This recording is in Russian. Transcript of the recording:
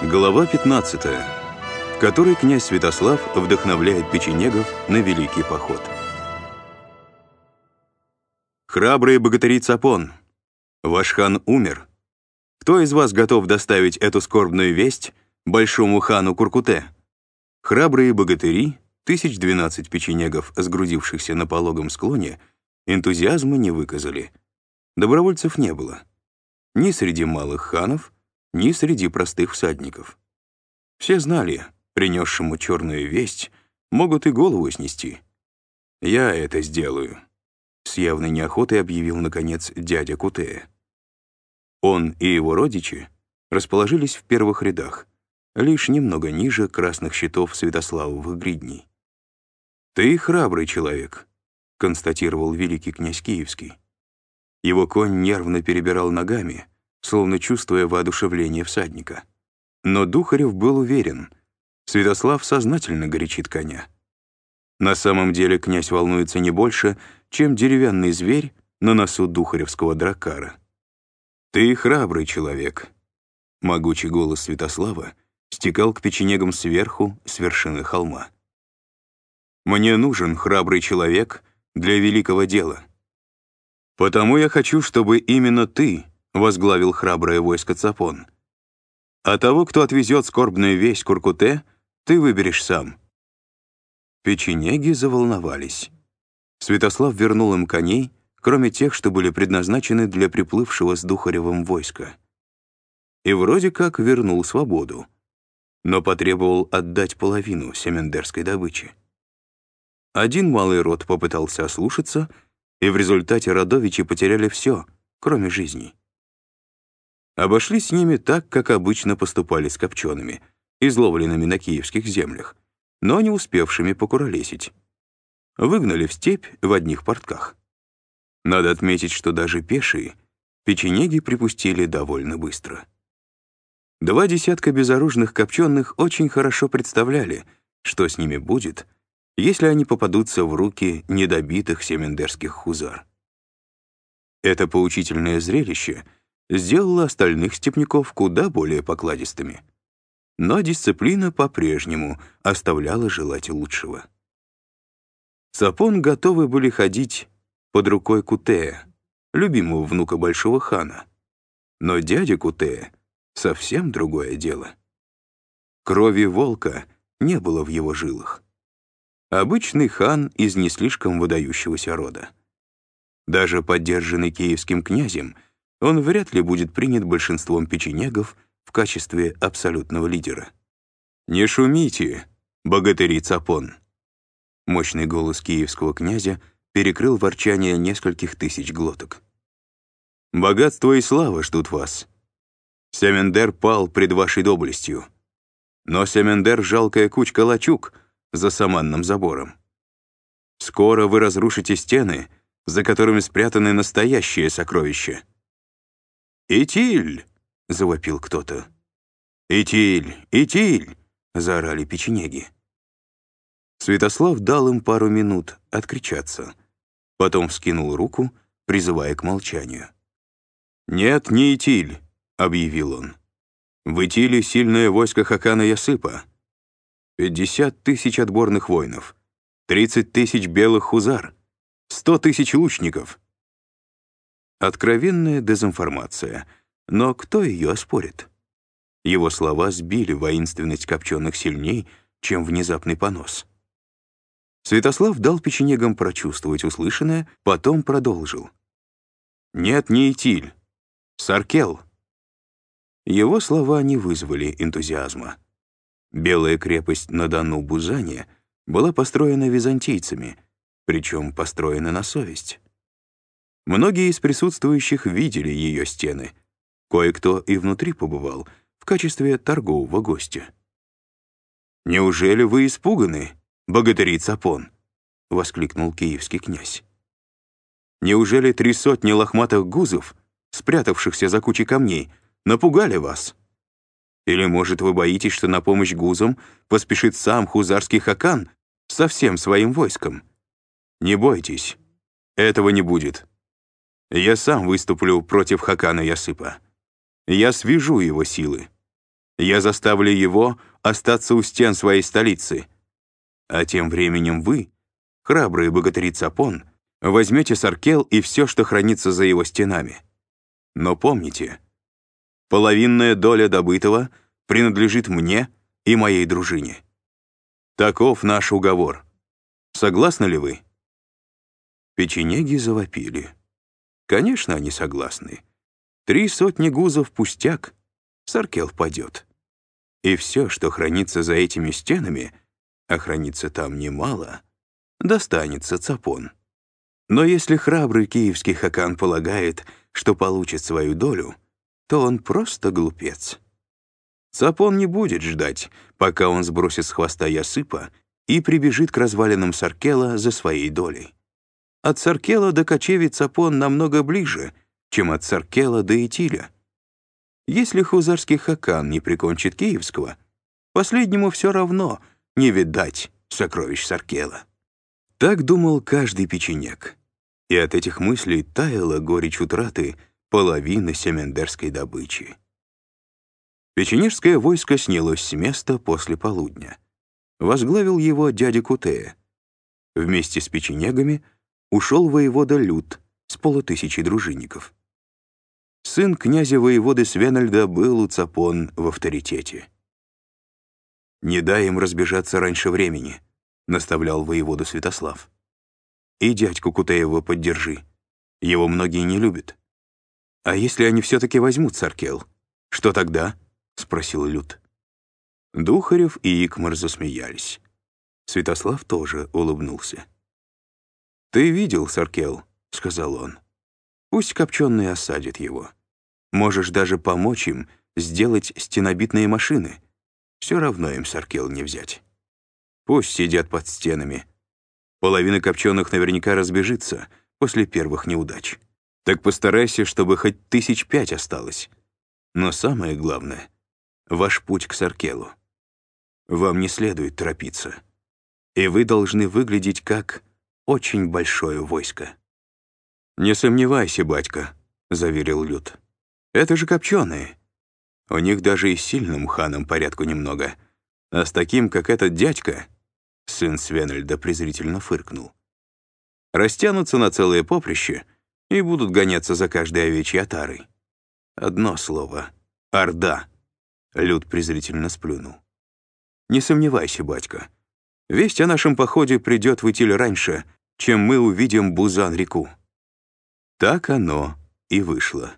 Глава 15, в которой князь Святослав вдохновляет печенегов на великий поход. Храбрые богатыри Цапон, ваш хан умер. Кто из вас готов доставить эту скорбную весть большому хану Куркуте? Храбрые богатыри, тысяч двенадцать печенегов, сгрудившихся на пологом склоне, энтузиазма не выказали. Добровольцев не было. Ни среди малых ханов, ни среди простых всадников. Все знали, принесшему черную весть, могут и голову снести. «Я это сделаю», — с явной неохотой объявил, наконец, дядя Кутея. Он и его родичи расположились в первых рядах, лишь немного ниже красных щитов Святославовых гридней. «Ты храбрый человек», — констатировал великий князь Киевский. Его конь нервно перебирал ногами, словно чувствуя воодушевление всадника. Но Духарев был уверен, Святослав сознательно горячит коня. На самом деле князь волнуется не больше, чем деревянный зверь на носу духаревского дракара. «Ты храбрый человек», — могучий голос Святослава стекал к печенегам сверху, с вершины холма. «Мне нужен храбрый человек для великого дела. Потому я хочу, чтобы именно ты возглавил храброе войско Цапон. А того, кто отвезет скорбную весть Куркуте, ты выберешь сам». Печенеги заволновались. Святослав вернул им коней, кроме тех, что были предназначены для приплывшего с Духаревым войска. И вроде как вернул свободу, но потребовал отдать половину семендерской добычи. Один малый род попытался ослушаться, и в результате родовичи потеряли все, кроме жизни. Обошлись с ними так, как обычно поступали с копчеными, изловленными на киевских землях, но не успевшими покуролесить. Выгнали в степь в одних портках. Надо отметить, что даже пешие печенеги припустили довольно быстро. Два десятка безоружных копченых очень хорошо представляли, что с ними будет, если они попадутся в руки недобитых семендерских хузар. Это поучительное зрелище — сделала остальных степняков куда более покладистыми. Но дисциплина по-прежнему оставляла желать лучшего. Сапон готовы были ходить под рукой Кутея, любимого внука большого хана. Но дядя Кутея — совсем другое дело. Крови волка не было в его жилах. Обычный хан из не слишком выдающегося рода. Даже поддержанный киевским князем — он вряд ли будет принят большинством печенегов в качестве абсолютного лидера. «Не шумите, богатыри Цапон!» Мощный голос киевского князя перекрыл ворчание нескольких тысяч глоток. «Богатство и слава ждут вас. Семендер пал пред вашей доблестью. Но Семендер — жалкая кучка лачуг за саманным забором. Скоро вы разрушите стены, за которыми спрятаны настоящие сокровища. «Итиль!» — завопил кто-то. «Итиль! Итиль!» — заорали печенеги. Святослав дал им пару минут откричаться. Потом вскинул руку, призывая к молчанию. «Нет, не Итиль», — объявил он. «В Итиле сильное войско Хакана Ясыпа. Пятьдесят тысяч отборных воинов, тридцать тысяч белых хузар, сто тысяч лучников, Откровенная дезинформация. Но кто ее оспорит? Его слова сбили воинственность копченых сильней, чем внезапный понос. Святослав дал печенегам прочувствовать услышанное, потом продолжил. «Нет, не Итиль. Саркел». Его слова не вызвали энтузиазма. Белая крепость на Дону-Бузане была построена византийцами, причем построена на совесть. Многие из присутствующих видели ее стены. Кое-кто и внутри побывал в качестве торгового гостя. «Неужели вы испуганы, богатыри Цапон?» — воскликнул киевский князь. «Неужели три сотни лохматых гузов, спрятавшихся за кучей камней, напугали вас? Или, может, вы боитесь, что на помощь гузам поспешит сам хузарский хакан со всем своим войском? Не бойтесь, этого не будет. Я сам выступлю против Хакана Ясыпа. Я свяжу его силы. Я заставлю его остаться у стен своей столицы. А тем временем вы, храбрые богатыри Цапон, возьмете Саркел и все, что хранится за его стенами. Но помните, половинная доля добытого принадлежит мне и моей дружине. Таков наш уговор. Согласны ли вы?» Печенеги завопили. Конечно, они согласны. Три сотни гузов пустяк, Саркел падет. И все, что хранится за этими стенами, а хранится там немало, достанется цапон. Но если храбрый киевский хакан полагает, что получит свою долю, то он просто глупец. Цапон не будет ждать, пока он сбросит с хвоста Ясыпа и прибежит к развалинам Саркела за своей долей. От Саркела до кочевий Цапон намного ближе, чем от Саркела до Итиля. Если хузарский хакан не прикончит Киевского, последнему все равно не видать сокровищ Саркела. Так думал каждый печенек. И от этих мыслей таяла горечь утраты половины семендерской добычи. Печенежское войско снялось с места после полудня. Возглавил его дядя Кутея. Вместе с печенегами ушел воевода Лют с полутысячей дружинников. Сын князя-воеводы Свенальда был у Цапон в авторитете. «Не дай им разбежаться раньше времени», — наставлял воевода Святослав. «И дядьку Кутеева поддержи. Его многие не любят. А если они все-таки возьмут Царкел, что тогда?» — спросил Люд. Духарев и Икмар засмеялись. Святослав тоже улыбнулся. «Ты видел, Саркел», — сказал он. «Пусть копченые осадят его. Можешь даже помочь им сделать стенобитные машины. Все равно им Саркел не взять. Пусть сидят под стенами. Половина копченых наверняка разбежится после первых неудач. Так постарайся, чтобы хоть тысяч пять осталось. Но самое главное — ваш путь к Саркелу. Вам не следует торопиться. И вы должны выглядеть как очень большое войско. «Не сомневайся, батька», — заверил Люд. «Это же копченые. У них даже и сильным ханом порядку немного. А с таким, как этот дядька...» Сын Свенельда презрительно фыркнул. «Растянутся на целое поприще и будут гоняться за каждой овечьей отарой. Одно слово — Орда». Люд презрительно сплюнул. «Не сомневайся, батька. Весть о нашем походе придет в Итиль раньше, чем мы увидим Бузан-реку». Так оно и вышло.